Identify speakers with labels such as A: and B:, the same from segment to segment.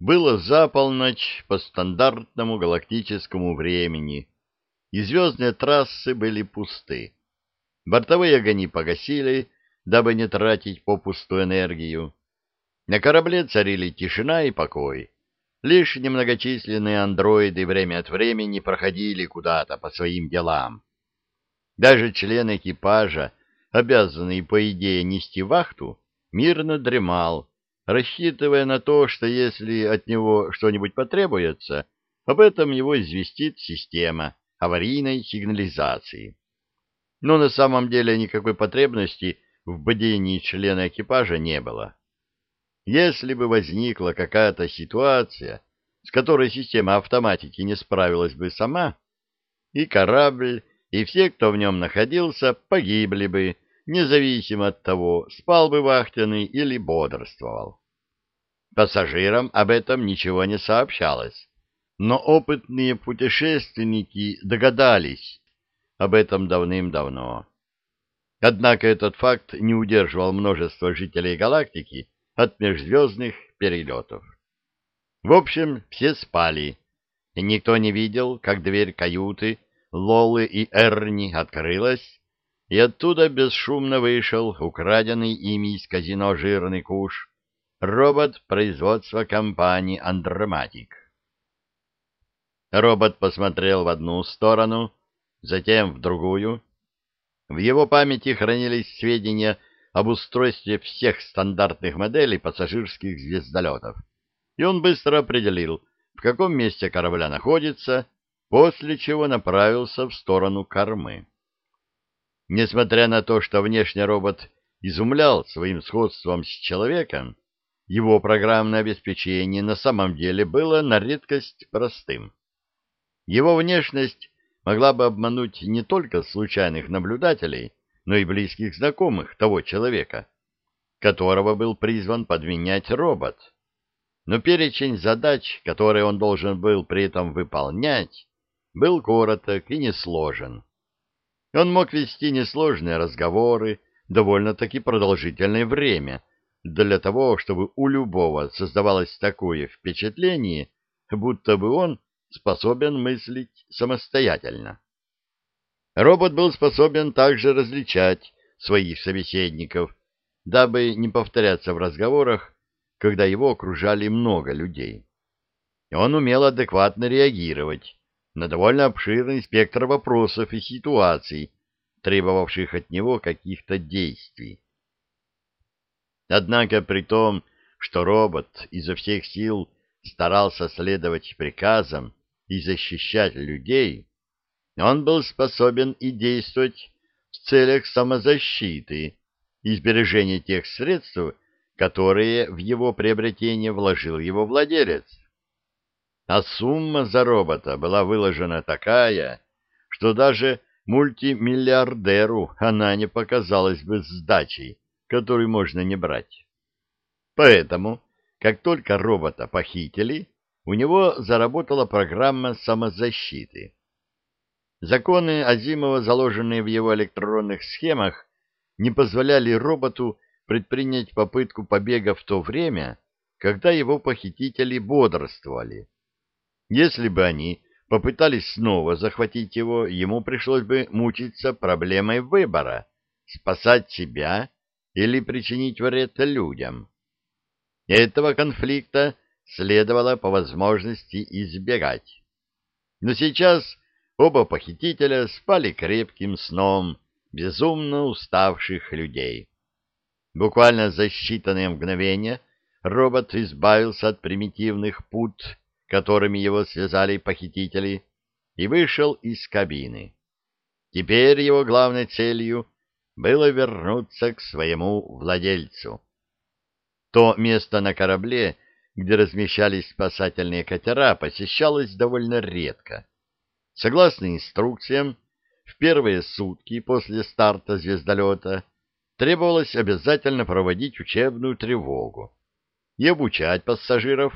A: Было за полночь по стандартному галактическому времени, и звездные трассы были пусты. Бортовые огни погасили, дабы не тратить попусту энергию. На корабле царили тишина и покой. Лишь немногочисленные андроиды время от времени проходили куда-то по своим делам. Даже член экипажа, обязанный, по идее, нести вахту, мирно дремал, рассчитывая на то, что если от него что-нибудь потребуется, об этом его известит система аварийной сигнализации. Но на самом деле никакой потребности в бдении члена экипажа не было. Если бы возникла какая-то ситуация, с которой система автоматики не справилась бы сама, и корабль, и все, кто в нем находился, погибли бы, независимо от того, спал бы вахтенный или бодрствовал. Пассажирам об этом ничего не сообщалось, но опытные путешественники догадались об этом давным-давно. Однако этот факт не удерживал множество жителей галактики от межзвездных перелетов. В общем, все спали, и никто не видел, как дверь каюты Лолы и Эрни открылась, и оттуда бесшумно вышел украденный ими из казино жирный куш, робот производства компании «Андроматик». Робот посмотрел в одну сторону, затем в другую. В его памяти хранились сведения об устройстве всех стандартных моделей пассажирских звездолетов, и он быстро определил, в каком месте корабля находится, после чего направился в сторону кормы. Несмотря на то, что внешне робот изумлял своим сходством с человеком, его программное обеспечение на самом деле было на редкость простым. Его внешность могла бы обмануть не только случайных наблюдателей, но и близких знакомых того человека, которого был призван подменять робот. Но перечень задач, которые он должен был при этом выполнять, был короток и несложен. Он мог вести несложные разговоры довольно-таки продолжительное время для того, чтобы у любого создавалось такое впечатление, будто бы он способен мыслить самостоятельно. Робот был способен также различать своих собеседников, дабы не повторяться в разговорах, когда его окружали много людей. Он умел адекватно реагировать на довольно обширный спектр вопросов и ситуаций, требовавших от него каких-то действий. Однако при том, что робот изо всех сил старался следовать приказам и защищать людей, он был способен и действовать в целях самозащиты и сбережения тех средств, которые в его приобретение вложил его владелец а сумма за робота была выложена такая, что даже мультимиллиардеру она не показалась бы сдачей, которую можно не брать. Поэтому, как только робота похитили, у него заработала программа самозащиты. Законы Азимова, заложенные в его электронных схемах, не позволяли роботу предпринять попытку побега в то время, когда его похитители бодрствовали. Если бы они попытались снова захватить его, ему пришлось бы мучиться проблемой выбора — спасать себя или причинить вред людям. Этого конфликта следовало по возможности избегать. Но сейчас оба похитителя спали крепким сном безумно уставших людей. Буквально за считанные мгновения робот избавился от примитивных пут которыми его связали похитители, и вышел из кабины. Теперь его главной целью было вернуться к своему владельцу. То место на корабле, где размещались спасательные катера, посещалось довольно редко. Согласно инструкциям, в первые сутки после старта звездолета требовалось обязательно проводить учебную тревогу и обучать пассажиров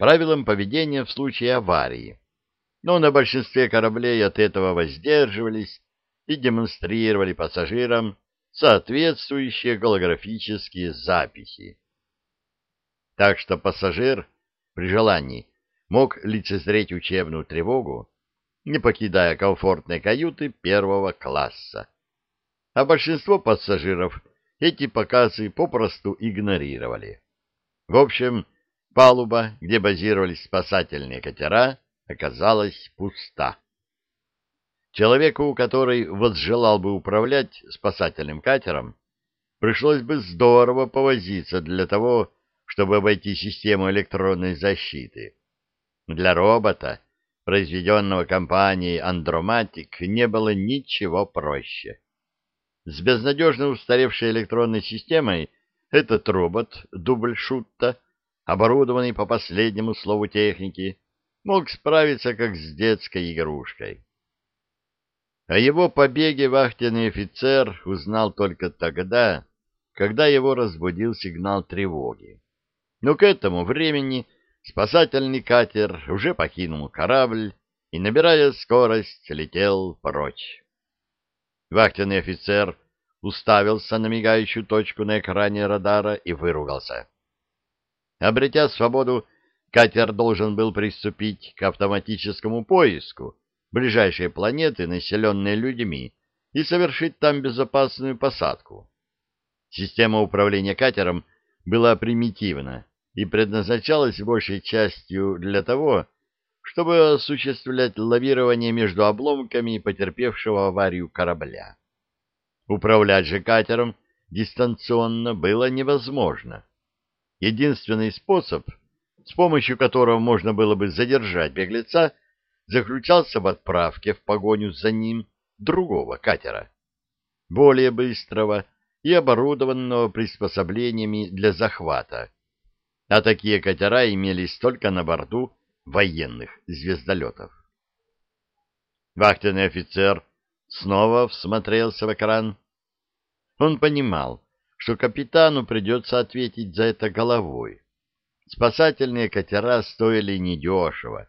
A: правилам поведения в случае аварии, но на большинстве кораблей от этого воздерживались и демонстрировали пассажирам соответствующие голографические записи. Так что пассажир, при желании мог лицезреть учебную тревогу, не покидая комфортной каюты первого класса. А большинство пассажиров эти показы попросту игнорировали. В общем, палуба, где базировались спасательные катера, оказалась пуста. Человеку, который возжелал бы управлять спасательным катером, пришлось бы здорово повозиться для того, чтобы обойти систему электронной защиты. Для робота, произведенного компанией Андроматик, не было ничего проще. С безнадежно устаревшей электронной системой этот робот, дубль Шутта, оборудованный по последнему слову техники, мог справиться как с детской игрушкой. О его побеге вахтенный офицер узнал только тогда, когда его разбудил сигнал тревоги. Но к этому времени спасательный катер уже покинул корабль и, набирая скорость, летел прочь. Вахтенный офицер уставился на мигающую точку на экране радара и выругался. Обретя свободу, катер должен был приступить к автоматическому поиску ближайшей планеты, населенной людьми, и совершить там безопасную посадку. Система управления катером была примитивна и предназначалась большей частью для того, чтобы осуществлять лавирование между обломками потерпевшего аварию корабля. Управлять же катером дистанционно было невозможно. Единственный способ, с помощью которого можно было бы задержать беглеца, заключался в отправке в погоню за ним другого катера, более быстрого и оборудованного приспособлениями для захвата. А такие катера имелись только на борту военных звездолетов. Вахтенный офицер снова всмотрелся в экран. Он понимал, что капитану придется ответить за это головой. Спасательные катера стоили недешево,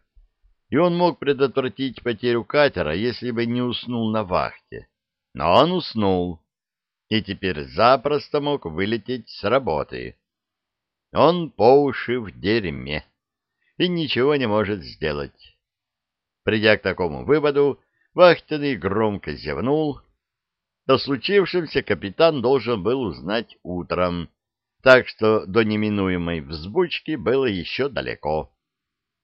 A: и он мог предотвратить потерю катера, если бы не уснул на вахте. Но он уснул, и теперь запросто мог вылететь с работы. Он по уши в дерьме и ничего не может сделать. Придя к такому выводу, вахтенный громко зевнул. О случившемся капитан должен был узнать утром, так что до неминуемой взбучки было еще далеко.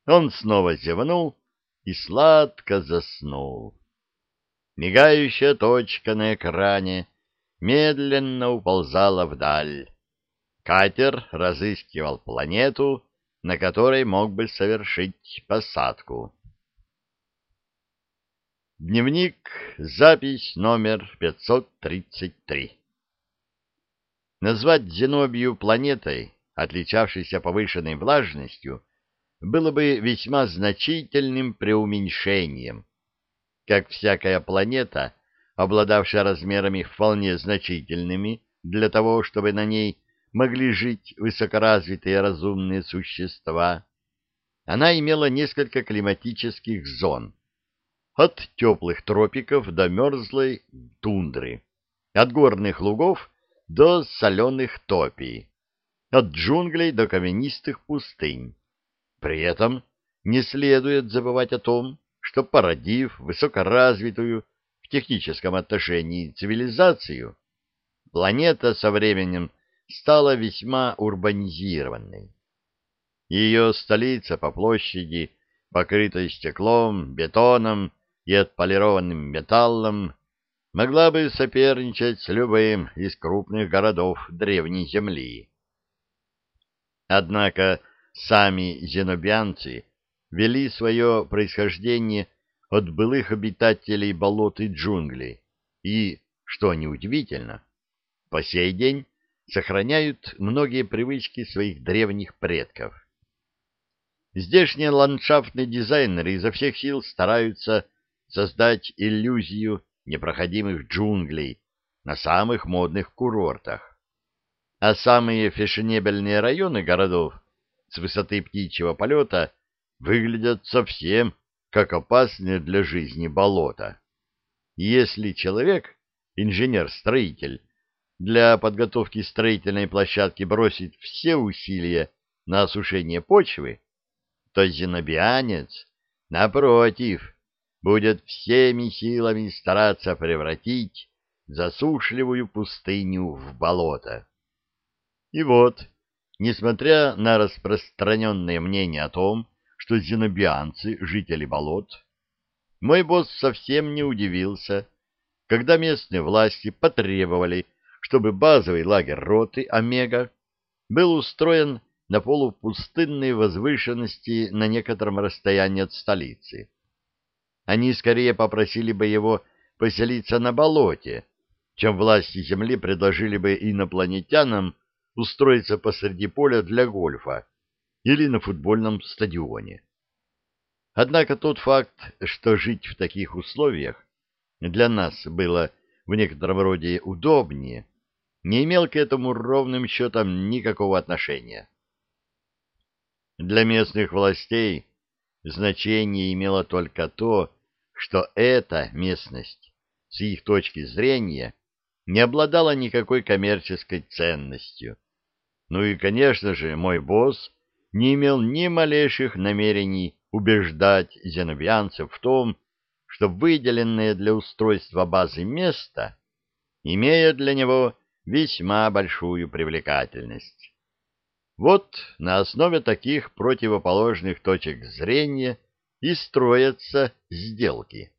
A: Он снова зевнул и сладко заснул. Мигающая точка на экране медленно уползала вдаль. Катер разыскивал планету, на которой мог бы совершить посадку. Дневник, запись номер 533. Назвать Зенобию планетой, отличавшейся повышенной влажностью, было бы весьма значительным преуменьшением. Как всякая планета, обладавшая размерами вполне значительными для того, чтобы на ней могли жить высокоразвитые разумные существа, она имела несколько климатических зон, от теплых тропиков до мерзлой тундры, от горных лугов до соленых топий, от джунглей до каменистых пустынь. При этом не следует забывать о том, что породив высокоразвитую в техническом отношении цивилизацию, планета со временем стала весьма урбанизированной. Ее столица по площади, покрытая стеклом, бетоном и отполированным металлом, могла бы соперничать с любым из крупных городов Древней Земли. Однако сами зенобианцы вели свое происхождение от былых обитателей болот и джунглей и, что неудивительно, по сей день сохраняют многие привычки своих древних предков. Здешние ландшафтные дизайнеры изо всех сил стараются создать иллюзию непроходимых джунглей на самых модных курортах. А самые фешенебельные районы городов с высоты птичьего полета выглядят совсем как опасные для жизни болота. Если человек, инженер-строитель, для подготовки строительной площадки бросит все усилия на осушение почвы, то зенобианец, напротив, будет всеми силами стараться превратить засушливую пустыню в болото. И вот, несмотря на распространенное мнение о том, что зенобианцы — жители болот, мой босс совсем не удивился, когда местные власти потребовали, чтобы базовый лагерь роты «Омега» был устроен на полупустынной возвышенности на некотором расстоянии от столицы. Они скорее попросили бы его поселиться на болоте, чем власти Земли предложили бы инопланетянам устроиться посреди поля для гольфа или на футбольном стадионе. Однако тот факт, что жить в таких условиях для нас было в некотором роде удобнее, не имел к этому ровным счетом никакого отношения. Для местных властей значение имело только то, что эта местность, с их точки зрения, не обладала никакой коммерческой ценностью. Ну и, конечно же, мой босс не имел ни малейших намерений убеждать зенобианцев в том, что выделенное для устройства базы место имеет для него весьма большую привлекательность. Вот на основе таких противоположных точек зрения и строятся сделки.